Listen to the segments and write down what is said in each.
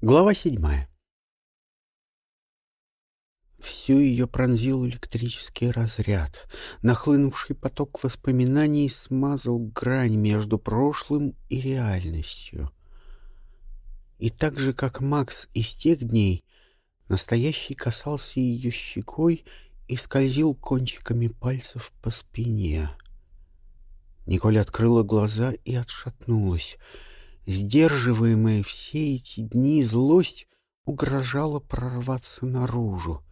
Глава седьмая. Всю ее пронзил электрический разряд. Нахлынувший поток воспоминаний смазал грань между прошлым и реальностью. И так же, как Макс из тех дней, настоящий касался ее щекой и скользил кончиками пальцев по спине. Николь открыла глаза и отшатнулась — Сдерживаемая все эти дни злость угрожала прорваться наружу.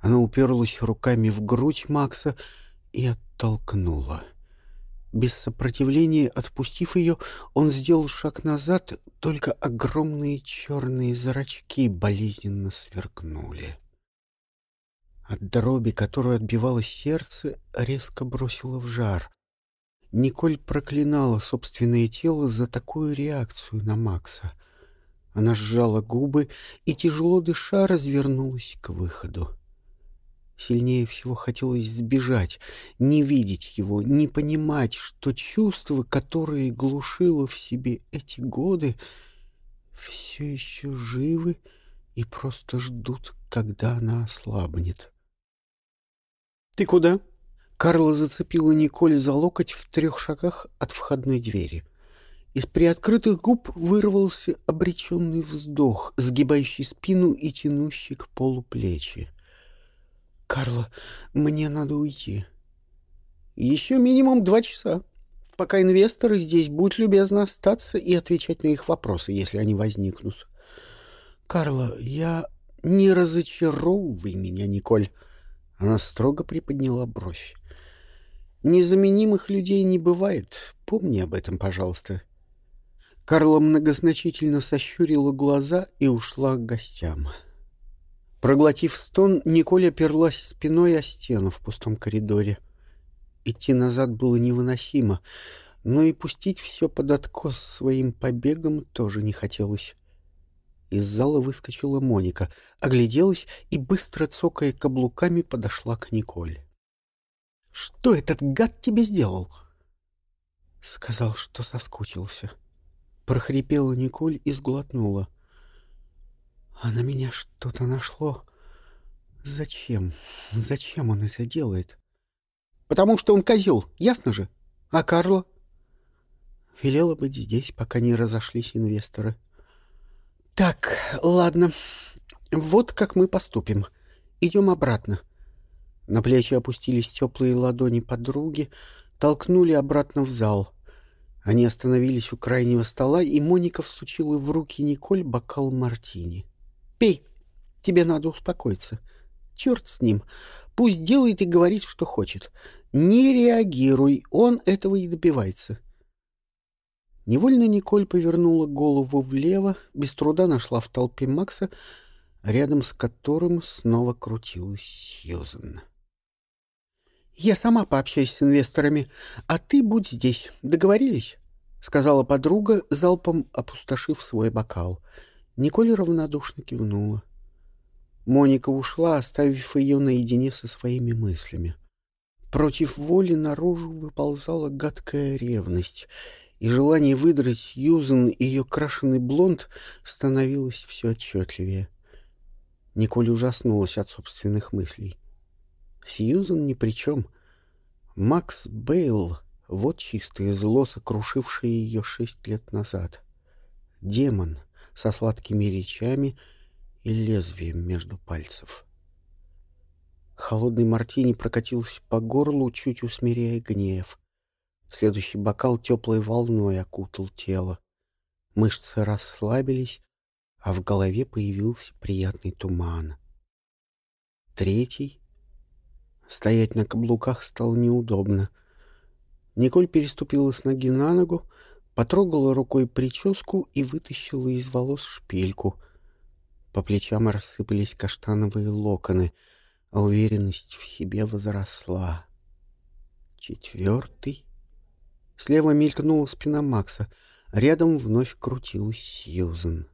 Она уперлась руками в грудь Макса и оттолкнула. Без сопротивления, отпустив ее, он сделал шаг назад, только огромные черные зрачки болезненно сверкнули. От дроби, которую отбивалось сердце, резко бросило в жар. Николь проклинала собственное тело за такую реакцию на Макса. Она сжала губы и, тяжело дыша, развернулась к выходу. Сильнее всего хотелось сбежать, не видеть его, не понимать, что чувства, которые глушила в себе эти годы, все еще живы и просто ждут, когда она ослабнет. — Ты куда? Карла зацепила Николь за локоть в трех шагах от входной двери. Из приоткрытых губ вырвался обреченный вздох, сгибающий спину и тянущий к полу плечи. «Карла, мне надо уйти». «Еще минимум два часа. Пока инвесторы здесь, будь любезна остаться и отвечать на их вопросы, если они возникнут». «Карла, я... Не разочаровывай меня, Николь». Она строго приподняла бровь. Незаменимых людей не бывает. Помни об этом, пожалуйста. Карла многозначительно сощурила глаза и ушла к гостям. Проглотив стон, Николь оперлась спиной о стену в пустом коридоре. Идти назад было невыносимо, но и пустить все под откос своим побегом тоже не хотелось. Из зала выскочила Моника, огляделась и, быстро цокая каблуками, подошла к Николь. Что этот гад тебе сделал? Сказал, что соскучился. Прохрипела Николь и сглотнула. А на меня что-то нашло. Зачем? Зачем он это делает? Потому что он козел, ясно же? А Карла? Велела быть здесь, пока не разошлись инвесторы. Так, ладно. Вот как мы поступим. Идем обратно. На плечи опустились теплые ладони подруги, толкнули обратно в зал. Они остановились у крайнего стола, и Моника всучила в руки Николь бокал мартини. «Пей, тебе надо успокоиться. Черт с ним. Пусть делает и говорит, что хочет. Не реагируй, он этого и добивается». Невольно Николь повернула голову влево, без труда нашла в толпе Макса, рядом с которым снова крутилась Сьюзан. «Я сама пообщаюсь с инвесторами, а ты будь здесь. Договорились?» — сказала подруга, залпом опустошив свой бокал. Николь равнодушно кивнула. Моника ушла, оставив ее наедине со своими мыслями. Против воли наружу выползала гадкая ревность, и желание выдрать Сьюзен ее крашеный блонд становилось все отчетливее. Николь ужаснулась от собственных мыслей. Сьюзан ни при чем. Макс Бейл — вот чистое зло, сокрушившее ее шесть лет назад. Демон со сладкими речами и лезвием между пальцев. Холодный мартини прокатился по горлу, чуть усмиряя гнев. Следующий бокал теплой волной окутал тело. Мышцы расслабились, а в голове появился приятный туман. Третий Стоять на каблуках стало неудобно. Николь переступила с ноги на ногу, потрогала рукой прическу и вытащила из волос шпильку. По плечам рассыпались каштановые локоны, а уверенность в себе возросла. Четвертый. Слева мелькнула спина Макса. Рядом вновь крутилась Сьюзен.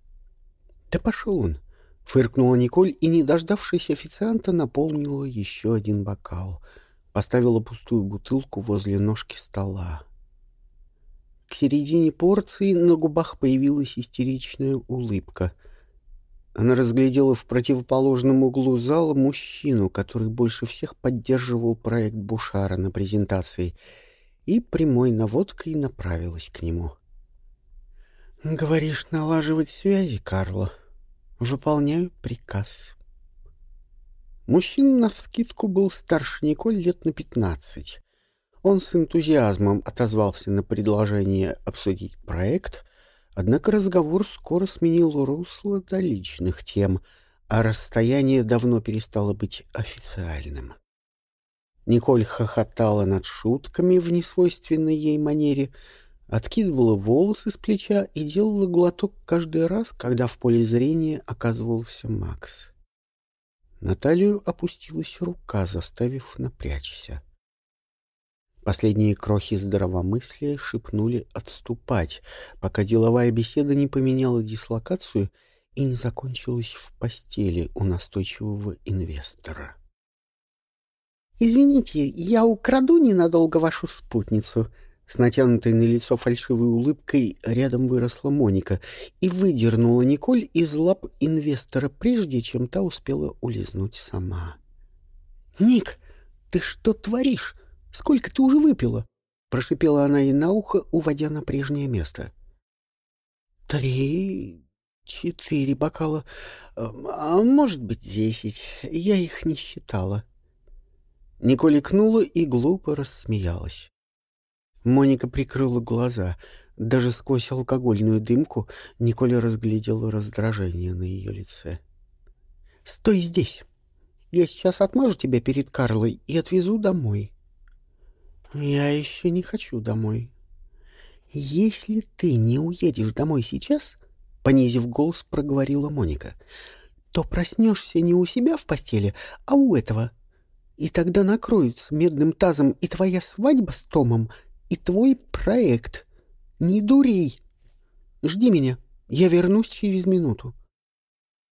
Да пошел он! — Фыркнула Николь и, не дождавшись официанта, наполнила еще один бокал. Поставила пустую бутылку возле ножки стола. К середине порции на губах появилась истеричная улыбка. Она разглядела в противоположном углу зала мужчину, который больше всех поддерживал проект Бушара на презентации, и прямой наводкой направилась к нему. «Говоришь, налаживать связи, Карло. Выполняю приказ». Мужчина навскидку был старше Николь лет на пятнадцать. Он с энтузиазмом отозвался на предложение обсудить проект, однако разговор скоро сменил русло до личных тем, а расстояние давно перестало быть официальным. Николь хохотала над шутками в несвойственной ей манере, откидывала волосы с плеча и делала глоток каждый раз, когда в поле зрения оказывался Макс. На талию опустилась рука, заставив напрячься. Последние крохи здравомыслия шепнули отступать, пока деловая беседа не поменяла дислокацию и не закончилась в постели у настойчивого инвестора. «Извините, я украду ненадолго вашу спутницу», с натянутой на лицо фальшивой улыбкой рядом выросла Моника и выдернула Николь из лап инвестора, прежде чем та успела улизнуть сама. «Ник, ты что творишь? Сколько ты уже выпила?» — прошипела она ей на ухо, уводя на прежнее место. «Три, четыре бокала, а может быть, десять. Я их не считала». Николь икнула и глупо рассмеялась. Моника прикрыла глаза. Даже сквозь алкогольную дымку Николя разглядела раздражение на ее лице. «Стой здесь! Я сейчас отмажу тебя перед Карлой и отвезу домой». «Я еще не хочу домой». «Если ты не уедешь домой сейчас, — понизив голос, проговорила Моника, — то проснешься не у себя в постели, а у этого. И тогда накроются медным тазом и твоя свадьба с Томом, и твой проект. Не дури. Жди меня. Я вернусь через минуту.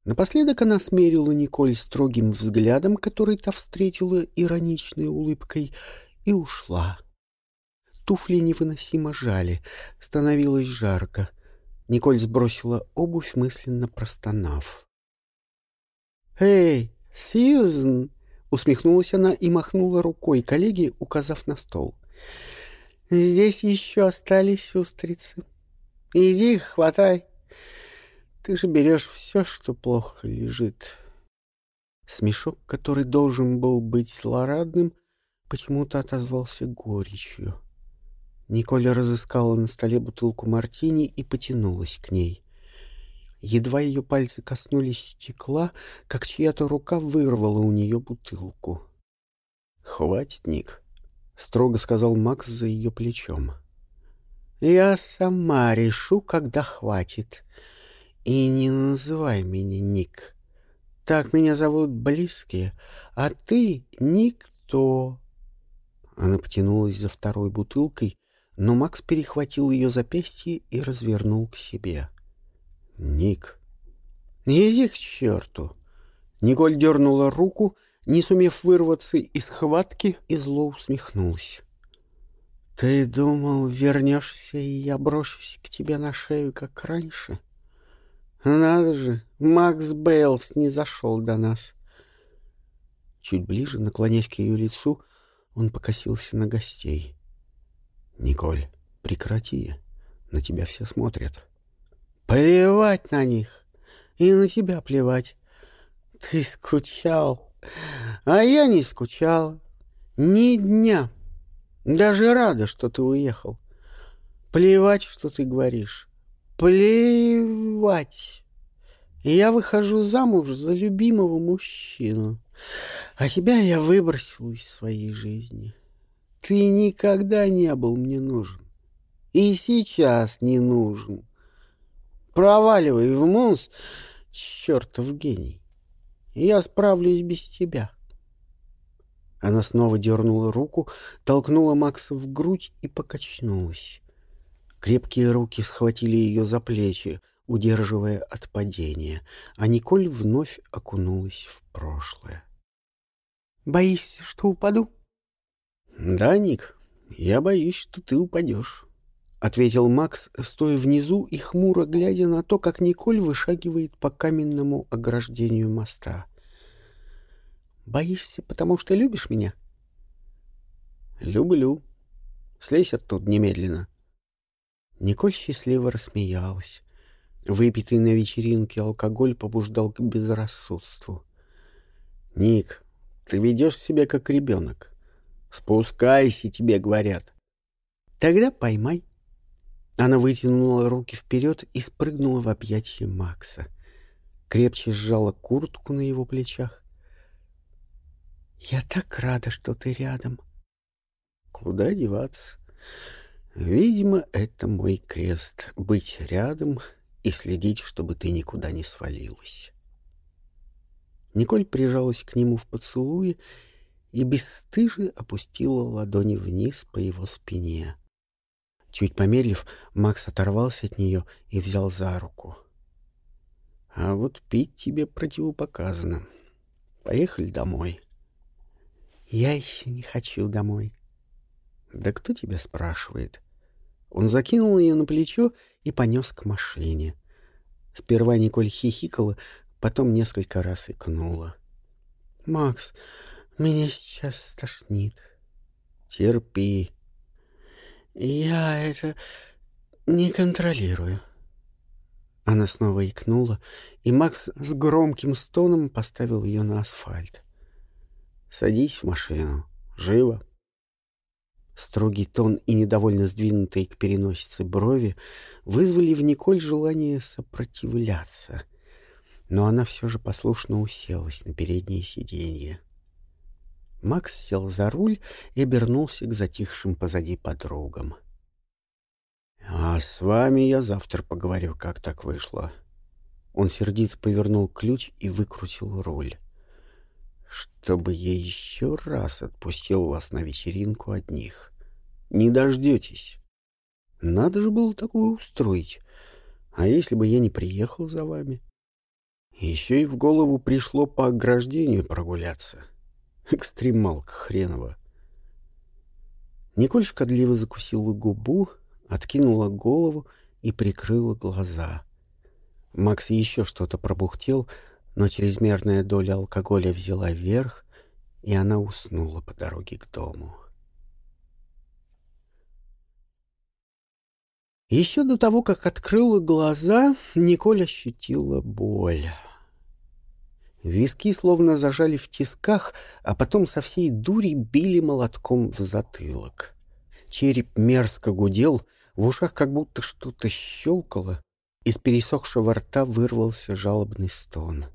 Напоследок она смерила Николь строгим взглядом, который та встретила ироничной улыбкой, и ушла. Туфли невыносимо жали, становилось жарко. Николь сбросила обувь, мысленно простонав. «Эй, Сьюзен!» — усмехнулась она и махнула рукой коллеге, указав на стол. Здесь еще остались устрицы. Иди их хватай. Ты же берешь все, что плохо лежит. Смешок, который должен был быть злорадным, почему-то отозвался горечью. Николя разыскала на столе бутылку мартини и потянулась к ней. Едва ее пальцы коснулись стекла, как чья-то рука вырвала у нее бутылку. «Хватит, Ник», строго сказал Макс за ее плечом. Я сама решу, когда хватит. И не называй меня Ник. Так меня зовут близкие, а ты никто. Она потянулась за второй бутылкой, но Макс перехватил ее запястье и развернул к себе. Ник. Иди к черту. Николь дернула руку, не сумев вырваться из хватки, и зло усмехнулась. «Ты думал, вернешься, и я брошусь к тебе на шею, как раньше? Надо же, Макс Бейлс не зашел до нас». Чуть ближе, наклонясь к ее лицу, он покосился на гостей. «Николь, прекрати, на тебя все смотрят». «Плевать на них, и на тебя плевать. Ты скучал». А я не скучала. Ни дня. Даже рада, что ты уехал. Плевать, что ты говоришь. Плевать. я выхожу замуж за любимого мужчину. А тебя я выбросил из своей жизни. Ты никогда не был мне нужен. И сейчас не нужен. Проваливай в Мунс, чертов гений. Я справлюсь без тебя. Она снова дернула руку, толкнула Макса в грудь и покачнулась. Крепкие руки схватили ее за плечи, удерживая от падения, а Николь вновь окунулась в прошлое. «Боишься, что упаду?» «Да, Ник, я боюсь, что ты упадешь. — ответил Макс, стоя внизу и хмуро глядя на то, как Николь вышагивает по каменному ограждению моста. «Боишься, потому что любишь меня?» «Люблю. Слезь оттуда немедленно». Николь счастливо рассмеялась. Выпитый на вечеринке алкоголь побуждал к безрассудству. «Ник, ты ведешь себя как ребенок. Спускайся, тебе говорят». «Тогда поймай». Она вытянула руки вперед и спрыгнула в объятия Макса. Крепче сжала куртку на его плечах. «Я так рада, что ты рядом». «Куда деваться? Видимо, это мой крест — быть рядом и следить, чтобы ты никуда не свалилась». Николь прижалась к нему в поцелуе и бесстыже опустила ладони вниз по его спине. Чуть помедлив, Макс оторвался от нее и взял за руку. — А вот пить тебе противопоказано. Поехали домой. — Я еще не хочу домой. — Да кто тебя спрашивает? Он закинул ее на плечо и понес к машине. Сперва Николь хихикала, потом несколько раз икнула. — Макс, меня сейчас стошнит. — Терпи. Я это не контролирую. Она снова икнула, и Макс с громким стоном поставил ее на асфальт. «Садись в машину. Живо!» Строгий тон и недовольно сдвинутые к переносице брови вызвали в Николь желание сопротивляться. Но она все же послушно уселась на переднее сиденье. Макс сел за руль и обернулся к затихшим позади подругам. «А с вами я завтра поговорю, как так вышло». Он сердито повернул ключ и выкрутил руль. «Чтобы я еще раз отпустил вас на вечеринку одних. Не дождетесь. Надо же было такое устроить. А если бы я не приехал за вами?» Еще и в голову пришло по ограждению прогуляться. Экстремалка хренова. Николь шкодливо закусила губу, откинула голову и прикрыла глаза. Макс еще что-то пробухтел, но чрезмерная доля алкоголя взяла верх, и она уснула по дороге к дому. Еще до того, как открыла глаза, Николь ощутила боль. Виски словно зажали в тисках, а потом со всей дури били молотком в затылок. Череп мерзко гудел, в ушах как будто что-то щелкало, из пересохшего рта вырвался жалобный стон.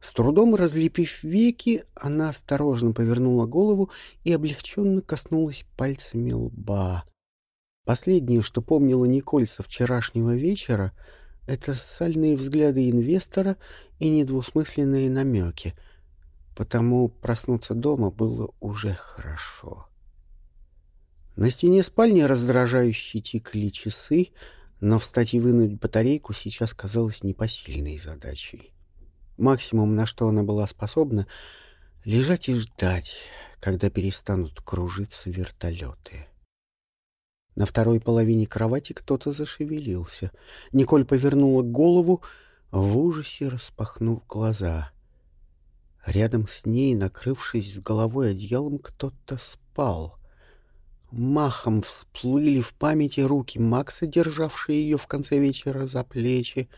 С трудом разлепив веки, она осторожно повернула голову и облегченно коснулась пальцами лба. Последнее, что помнила Николь со вчерашнего вечера — это сальные взгляды инвестора и недвусмысленные намеки, потому проснуться дома было уже хорошо. На стене спальни раздражающе тикали часы, но встать и вынуть батарейку сейчас казалось непосильной задачей. Максимум, на что она была способна — лежать и ждать, когда перестанут кружиться вертолеты. На второй половине кровати кто-то зашевелился. Николь повернула голову, в ужасе распахнув глаза. Рядом с ней, накрывшись с головой одеялом, кто-то спал. Махом всплыли в памяти руки Макса, державшие ее в конце вечера за плечи.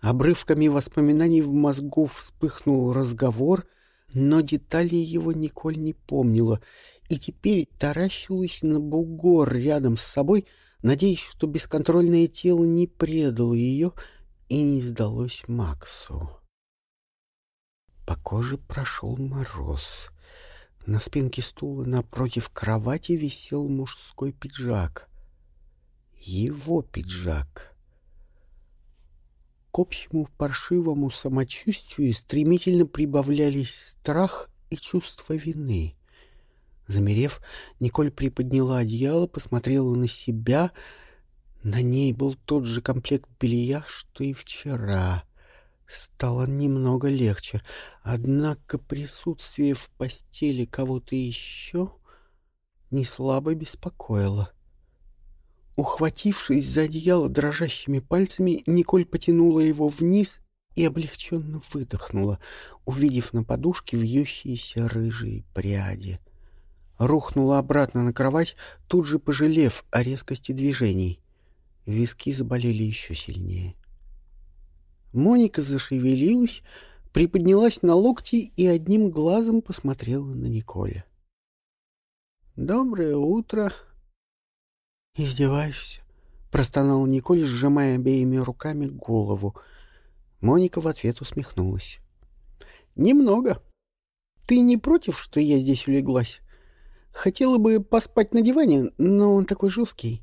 Обрывками воспоминаний в мозгу вспыхнул разговор, но деталей его Николь не помнила — и теперь таращилась на бугор рядом с собой, надеясь, что бесконтрольное тело не предало ее и не сдалось Максу. По коже прошел мороз. На спинке стула напротив кровати висел мужской пиджак. Его пиджак. К общему паршивому самочувствию стремительно прибавлялись страх и чувство вины. Замерев, Николь приподняла одеяло, посмотрела на себя. На ней был тот же комплект белья, что и вчера. Стало немного легче, однако присутствие в постели кого-то еще не слабо беспокоило. Ухватившись за одеяло дрожащими пальцами, Николь потянула его вниз и облегченно выдохнула, увидев на подушке вьющиеся рыжие пряди. Рухнула обратно на кровать, тут же пожалев о резкости движений. Виски заболели еще сильнее. Моника зашевелилась, приподнялась на локти и одним глазом посмотрела на Николя. «Доброе утро!» «Издеваешься?» — простонал Николь, сжимая обеими руками голову. Моника в ответ усмехнулась. «Немного. Ты не против, что я здесь улеглась? Хотела бы поспать на диване, но он такой жесткий».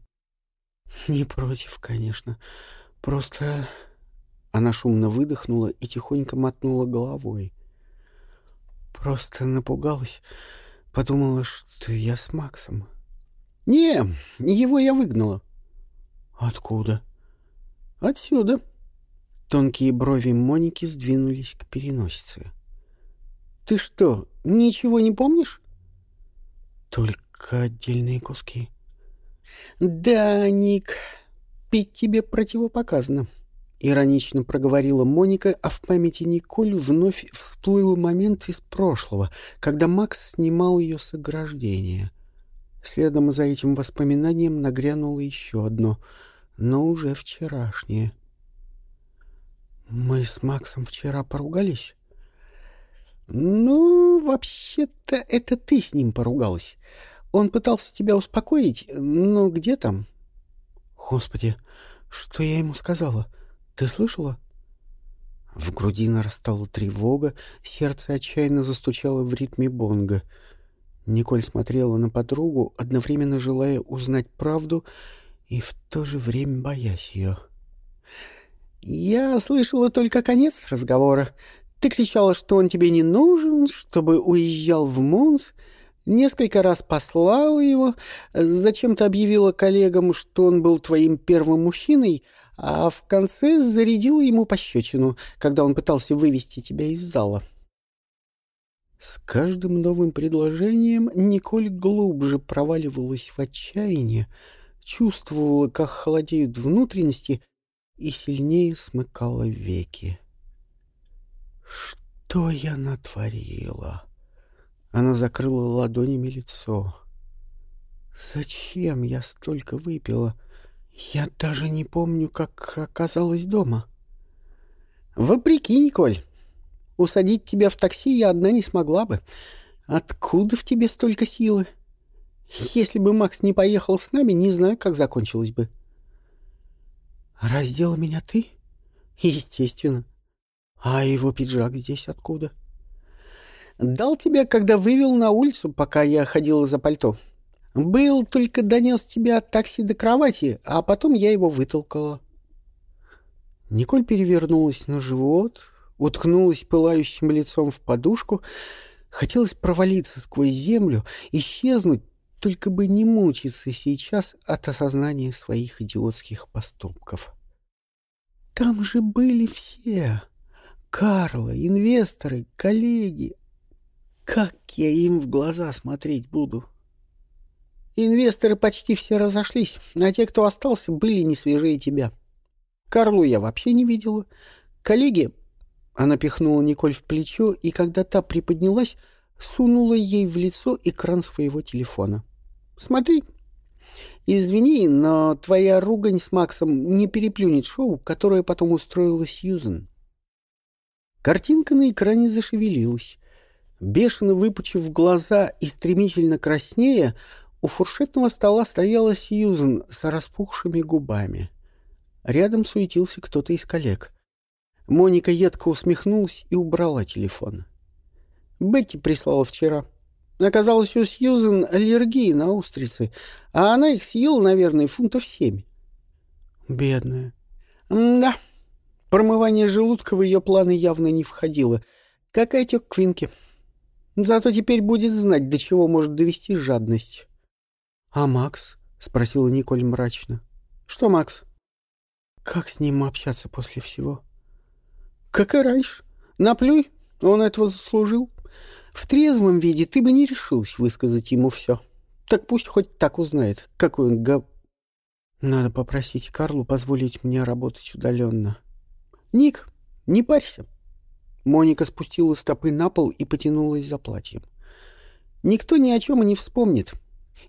«Не против, конечно. Просто она шумно выдохнула и тихонько мотнула головой. Просто напугалась, подумала, что я с Максом. «Не, его я выгнала». «Откуда?» «Отсюда». Тонкие брови Моники сдвинулись к переносице. «Ты что, ничего не помнишь?» «Только отдельные куски». «Да, Ник, пить тебе противопоказано». Иронично проговорила Моника, а в памяти Николь вновь всплыл момент из прошлого, когда Макс снимал ее с ограждения. Следом за этим воспоминанием нагрянуло еще одно, но уже вчерашнее. «Мы с Максом вчера поругались?» «Ну, вообще-то это ты с ним поругалась. Он пытался тебя успокоить, но где там?» «Господи, что я ему сказала?» Ты слышала? В груди нарастала тревога, сердце отчаянно застучало в ритме бонга. Николь смотрела на подругу, одновременно желая узнать правду и в то же время боясь ее. «Я слышала только конец разговора. Ты кричала, что он тебе не нужен, чтобы уезжал в Мунс, несколько раз послала его, зачем-то объявила коллегам, что он был твоим первым мужчиной, а в конце зарядила ему пощечину, когда он пытался вывести тебя из зала. С каждым новым предложением Николь глубже проваливалась в отчаяние, чувствовала, как холодеют внутренности, и сильнее смыкала веки. «Что я натворила?» Она закрыла ладонями лицо. «Зачем я столько выпила?» Я даже не помню, как оказалась дома. Вопреки, Николь. Усадить тебя в такси я одна не смогла бы. Откуда в тебе столько силы? Если бы Макс не поехал с нами, не знаю, как закончилось бы. Раздела меня ты? Естественно. А его пиджак здесь откуда? Дал тебе, когда вывел на улицу, пока я ходила за пальто. Был только донес тебя от такси до кровати, а потом я его вытолкала. Николь перевернулась на живот, уткнулась пылающим лицом в подушку. Хотелось провалиться сквозь землю, исчезнуть, только бы не мучиться сейчас от осознания своих идиотских поступков. Там же были все. Карла, инвесторы, коллеги. Как я им в глаза смотреть буду? Инвесторы почти все разошлись, а те, кто остался, были не свежее тебя. Карлу я вообще не видела. Коллеги... Она пихнула Николь в плечо, и когда та приподнялась, сунула ей в лицо экран своего телефона. «Смотри. Извини, но твоя ругань с Максом не переплюнет шоу, которое потом устроила Сьюзен». Картинка на экране зашевелилась. Бешено выпучив глаза и стремительно краснея, у фуршетного стола стояла Сьюзен с распухшими губами. Рядом суетился кто-то из коллег. Моника едко усмехнулась и убрала телефон. Бетти прислала вчера. Оказалось, у Сьюзен аллергия на устрицы, а она их съела, наверное, фунтов семь. Бедная. да, промывание желудка в ее планы явно не входило. Как отек Квинки. Зато теперь будет знать, до чего может довести жадность. «А Макс?» — спросила Николь мрачно. «Что Макс?» «Как с ним общаться после всего?» «Как и раньше. Наплюй, он этого заслужил. В трезвом виде ты бы не решилась высказать ему все. Так пусть хоть так узнает, какой он гав...» Надо попросить Карлу позволить мне работать удаленно. Ник, не парься. Моника спустила стопы на пол и потянулась за платьем. Никто ни о чем и не вспомнит.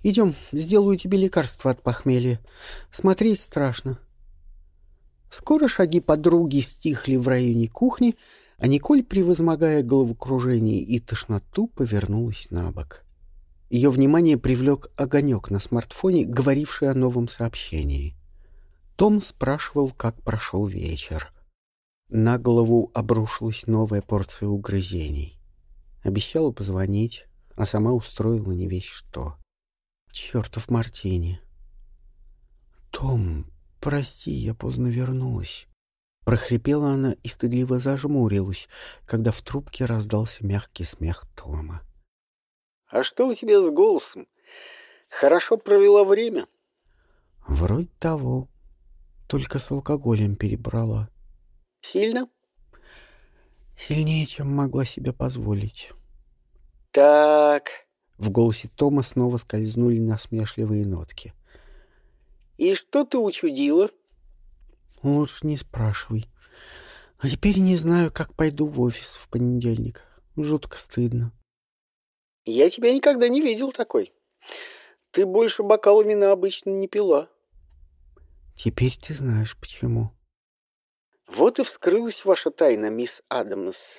Идем, сделаю тебе лекарство от похмелья. Смотреть страшно. Скоро шаги подруги стихли в районе кухни, а Николь, превозмогая головокружение и тошноту, повернулась на бок. Ее внимание привлек огонек на смартфоне, говоривший о новом сообщении. Том спрашивал, как прошел вечер. На голову обрушилась новая порция угрызений. Обещала позвонить, а сама устроила не весь что. Чертов Мартини. «Том, прости, я поздно вернулась». Прохрипела она и стыдливо зажмурилась, когда в трубке раздался мягкий смех Тома. «А что у тебя с голосом? Хорошо провела время?» «Вроде того. Только с алкоголем перебрала». «Сильно?» «Сильнее, чем могла себе позволить». «Так...» В голосе Тома снова скользнули насмешливые нотки. «И что ты учудила?» Лучше не спрашивай. А теперь не знаю, как пойду в офис в понедельник. Жутко стыдно. Я тебя никогда не видел такой. Ты больше бокала вина обычно не пила. Теперь ты знаешь, почему. Вот и вскрылась ваша тайна, мисс Адамс.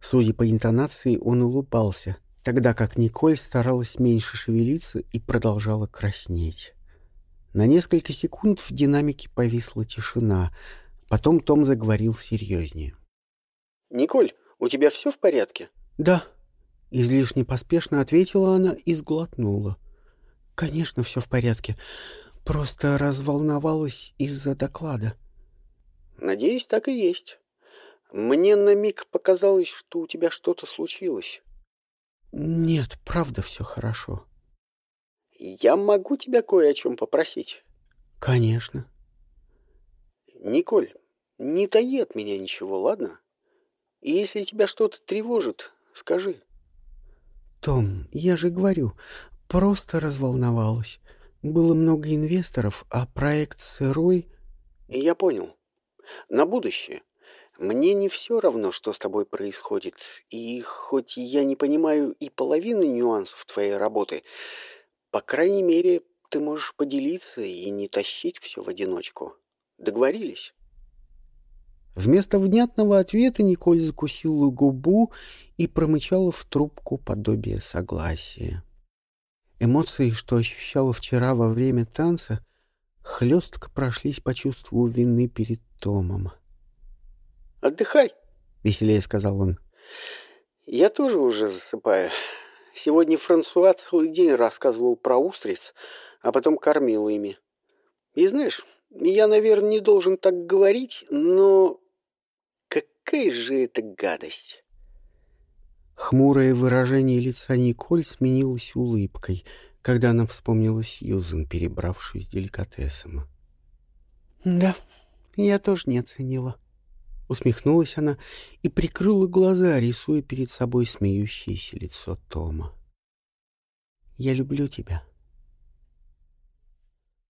Судя по интонации, он улыбался, тогда как Николь старалась меньше шевелиться и продолжала краснеть. На несколько секунд в динамике повисла тишина. Потом Том заговорил серьезнее. «Николь, у тебя все в порядке?» «Да». Излишне поспешно ответила она и сглотнула. «Конечно, все в порядке. Просто разволновалась из-за доклада». «Надеюсь, так и есть. Мне на миг показалось, что у тебя что-то случилось». «Нет, правда все хорошо». Я могу тебя кое о чем попросить? Конечно. Николь, не таи от меня ничего, ладно? И если тебя что-то тревожит, скажи. Том, я же говорю, просто разволновалась. Было много инвесторов, а проект сырой... Я понял. На будущее. Мне не все равно, что с тобой происходит. И хоть я не понимаю и половины нюансов твоей работы, по крайней мере, ты можешь поделиться и не тащить все в одиночку. Договорились? Вместо внятного ответа Николь закусила губу и промычала в трубку подобие согласия. Эмоции, что ощущала вчера во время танца, хлестко прошлись по чувству вины перед Томом. «Отдыхай», — веселее сказал он. «Я тоже уже засыпаю. Сегодня Франсуа целый день рассказывал про устриц, а потом кормил ими. И знаешь, я, наверное, не должен так говорить, но какая же это гадость!» Хмурое выражение лица Николь сменилось улыбкой, когда она вспомнила Сьюзен, перебравшую с деликатесом. «Да, я тоже не оценила», — усмехнулась она и прикрыла глаза, рисуя перед собой смеющееся лицо Тома. «Я люблю тебя».